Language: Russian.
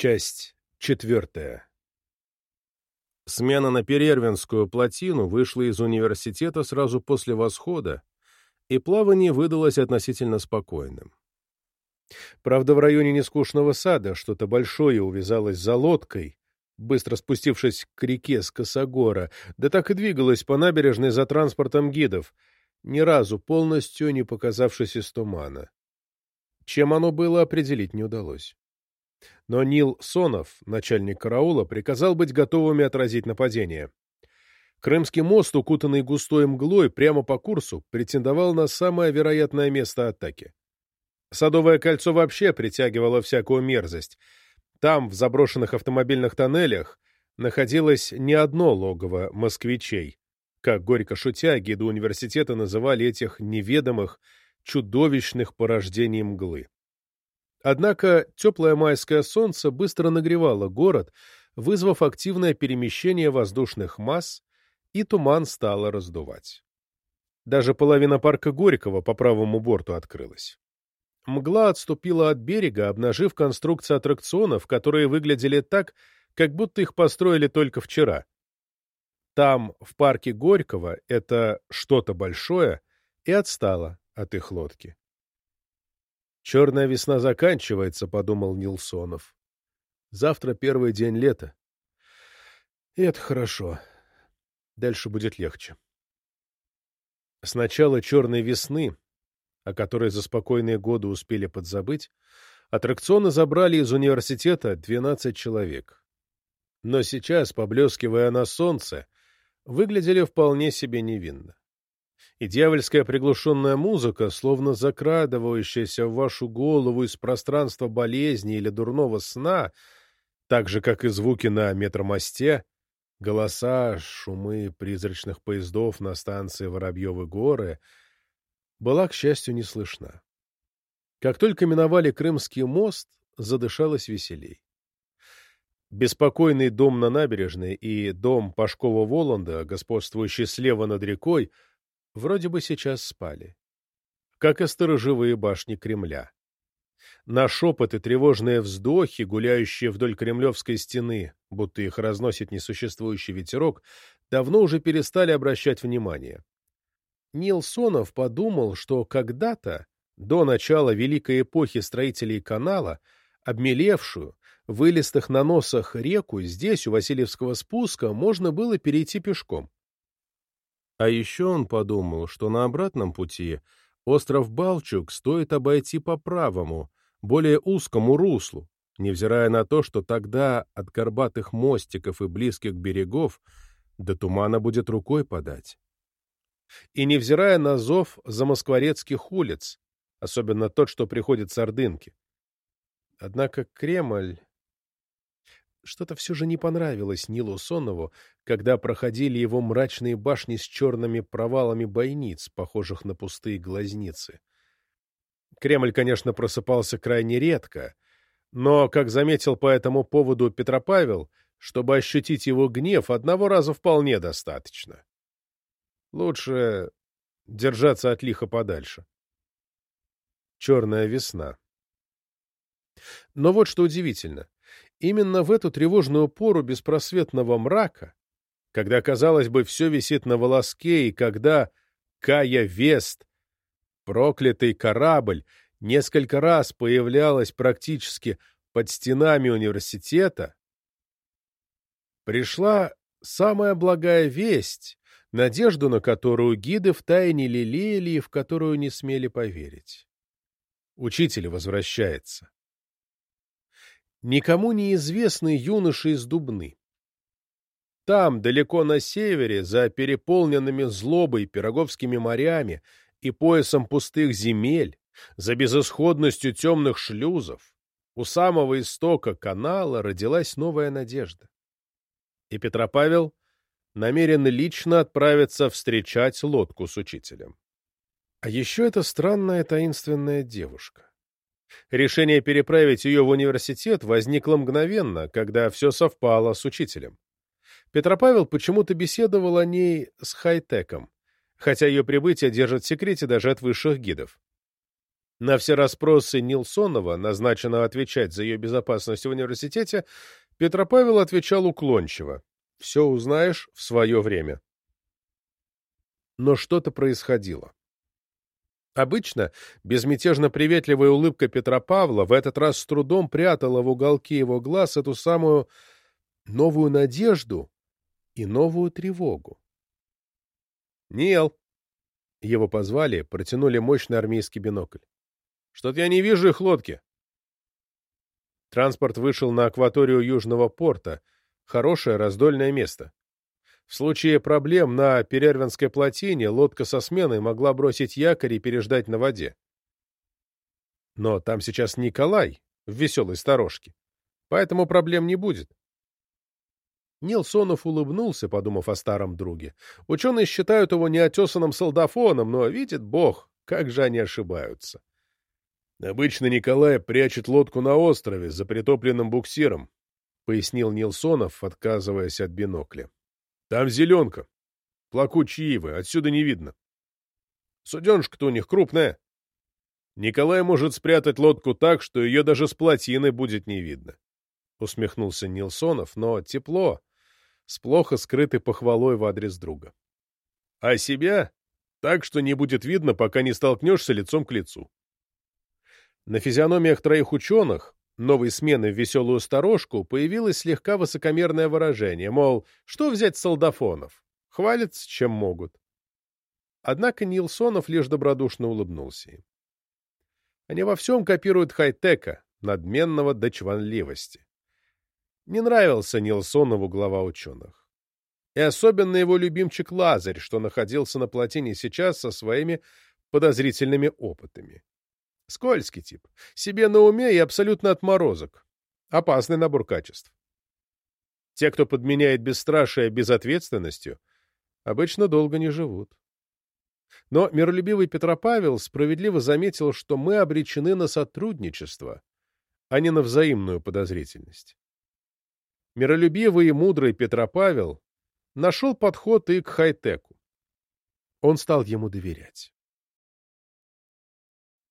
Часть четвертая. Смена на Перервинскую плотину вышла из университета сразу после восхода, и плавание выдалось относительно спокойным. Правда, в районе нескучного сада что-то большое увязалось за лодкой, быстро спустившись к реке с Косогора, да так и двигалось по набережной за транспортом гидов, ни разу полностью не показавшись из тумана. Чем оно было, определить не удалось. Но Нил Сонов, начальник караула, приказал быть готовыми отразить нападение. Крымский мост, укутанный густой мглой, прямо по курсу, претендовал на самое вероятное место атаки. Садовое кольцо вообще притягивало всякую мерзость. Там, в заброшенных автомобильных тоннелях, находилось не одно логово москвичей. Как горько шутя, гиды университета называли этих неведомых, чудовищных порождений мглы. Однако теплое майское солнце быстро нагревало город, вызвав активное перемещение воздушных масс, и туман стало раздувать. Даже половина парка Горького по правому борту открылась. Мгла отступила от берега, обнажив конструкции аттракционов, которые выглядели так, как будто их построили только вчера. Там, в парке Горького, это что-то большое и отстало от их лодки. «Черная весна заканчивается», — подумал Нилсонов. «Завтра первый день лета. И это хорошо. Дальше будет легче». С начала черной весны, о которой за спокойные годы успели подзабыть, аттракционы забрали из университета 12 человек. Но сейчас, поблескивая на солнце, выглядели вполне себе невинно и дьявольская приглушенная музыка, словно закрадывающаяся в вашу голову из пространства болезни или дурного сна, так же, как и звуки на метромосте, голоса, шумы призрачных поездов на станции Воробьевы горы, была, к счастью, не слышна. Как только миновали Крымский мост, задышалось веселей. Беспокойный дом на набережной и дом Пашкова-Воланда, господствующий слева над рекой, вроде бы сейчас спали. Как и сторожевые башни Кремля. На шепоты тревожные вздохи, гуляющие вдоль кремлевской стены, будто их разносит несуществующий ветерок, давно уже перестали обращать внимание. Нил Сонов подумал, что когда-то, до начала великой эпохи строителей канала, обмелевшую, вылистых на носах реку здесь, у Васильевского спуска, можно было перейти пешком. А еще он подумал, что на обратном пути остров Балчук стоит обойти по правому, более узкому руслу, невзирая на то, что тогда от горбатых мостиков и близких берегов до тумана будет рукой подать. И невзирая на зов замоскворецких улиц, особенно тот, что приходит с Ордынки. Однако Кремль что-то все же не понравилось Нилу Сонову, когда проходили его мрачные башни с черными провалами бойниц, похожих на пустые глазницы. Кремль, конечно, просыпался крайне редко, но, как заметил по этому поводу Петропавел, чтобы ощутить его гнев, одного раза вполне достаточно. Лучше держаться от лиха подальше. Черная весна. Но вот что удивительно. Именно в эту тревожную пору беспросветного мрака, когда, казалось бы, все висит на волоске, и когда Кая Вест, проклятый корабль, несколько раз появлялась практически под стенами университета, пришла самая благая весть, надежду на которую гиды втайне лелеяли и в которую не смели поверить. Учитель возвращается никому неизвестный юноша из Дубны. Там, далеко на севере, за переполненными злобой пироговскими морями и поясом пустых земель, за безысходностью темных шлюзов, у самого истока канала родилась новая надежда. И Петропавел намерен лично отправиться встречать лодку с учителем. А еще это странная таинственная девушка. Решение переправить ее в университет возникло мгновенно, когда все совпало с учителем. Петропавел почему-то беседовал о ней с Хайтеком, хотя ее прибытие держит в секрете даже от высших гидов. На все расспросы Нилсонова, назначенного отвечать за ее безопасность в университете, Петропавел отвечал уклончиво. «Все узнаешь в свое время». Но что-то происходило. Обычно безмятежно приветливая улыбка Петра Павла в этот раз с трудом прятала в уголке его глаз эту самую новую надежду и новую тревогу. «Нил!» Его позвали, протянули мощный армейский бинокль. «Что-то я не вижу их лодки». Транспорт вышел на акваторию Южного порта, хорошее раздольное место. В случае проблем на Перервинской плотине лодка со сменой могла бросить якорь и переждать на воде. Но там сейчас Николай в веселой сторожке, поэтому проблем не будет. Нилсонов улыбнулся, подумав о старом друге. Ученые считают его неотесанным солдафоном, но, видит бог, как же они ошибаются. Обычно Николай прячет лодку на острове за притопленным буксиром, пояснил Нилсонов, отказываясь от бинокля. Там зеленка. Плакучие ивы, отсюда не видно. Суденышка-то у них крупная. Николай может спрятать лодку так, что ее даже с плотины будет не видно. Усмехнулся Нилсонов, но тепло, с плохо скрытой похвалой в адрес друга. А себя так, что не будет видно, пока не столкнешься лицом к лицу. На физиономиях троих ученых новой смены в веселую сторожку появилось слегка высокомерное выражение, мол, что взять солдафонов? Хвалятся, чем могут. Однако Нилсонов лишь добродушно улыбнулся им. Они во всем копируют хай-тека, надменного до чванливости. Не нравился Нилсонову глава ученых. И особенно его любимчик Лазарь, что находился на плотине сейчас со своими подозрительными опытами. Скользкий тип. Себе на уме и абсолютно отморозок. Опасный набор качеств. Те, кто подменяет бесстрашие безответственностью, обычно долго не живут. Но миролюбивый Петропавел справедливо заметил, что мы обречены на сотрудничество, а не на взаимную подозрительность. Миролюбивый и мудрый Петропавел нашел подход и к хай-теку. Он стал ему доверять.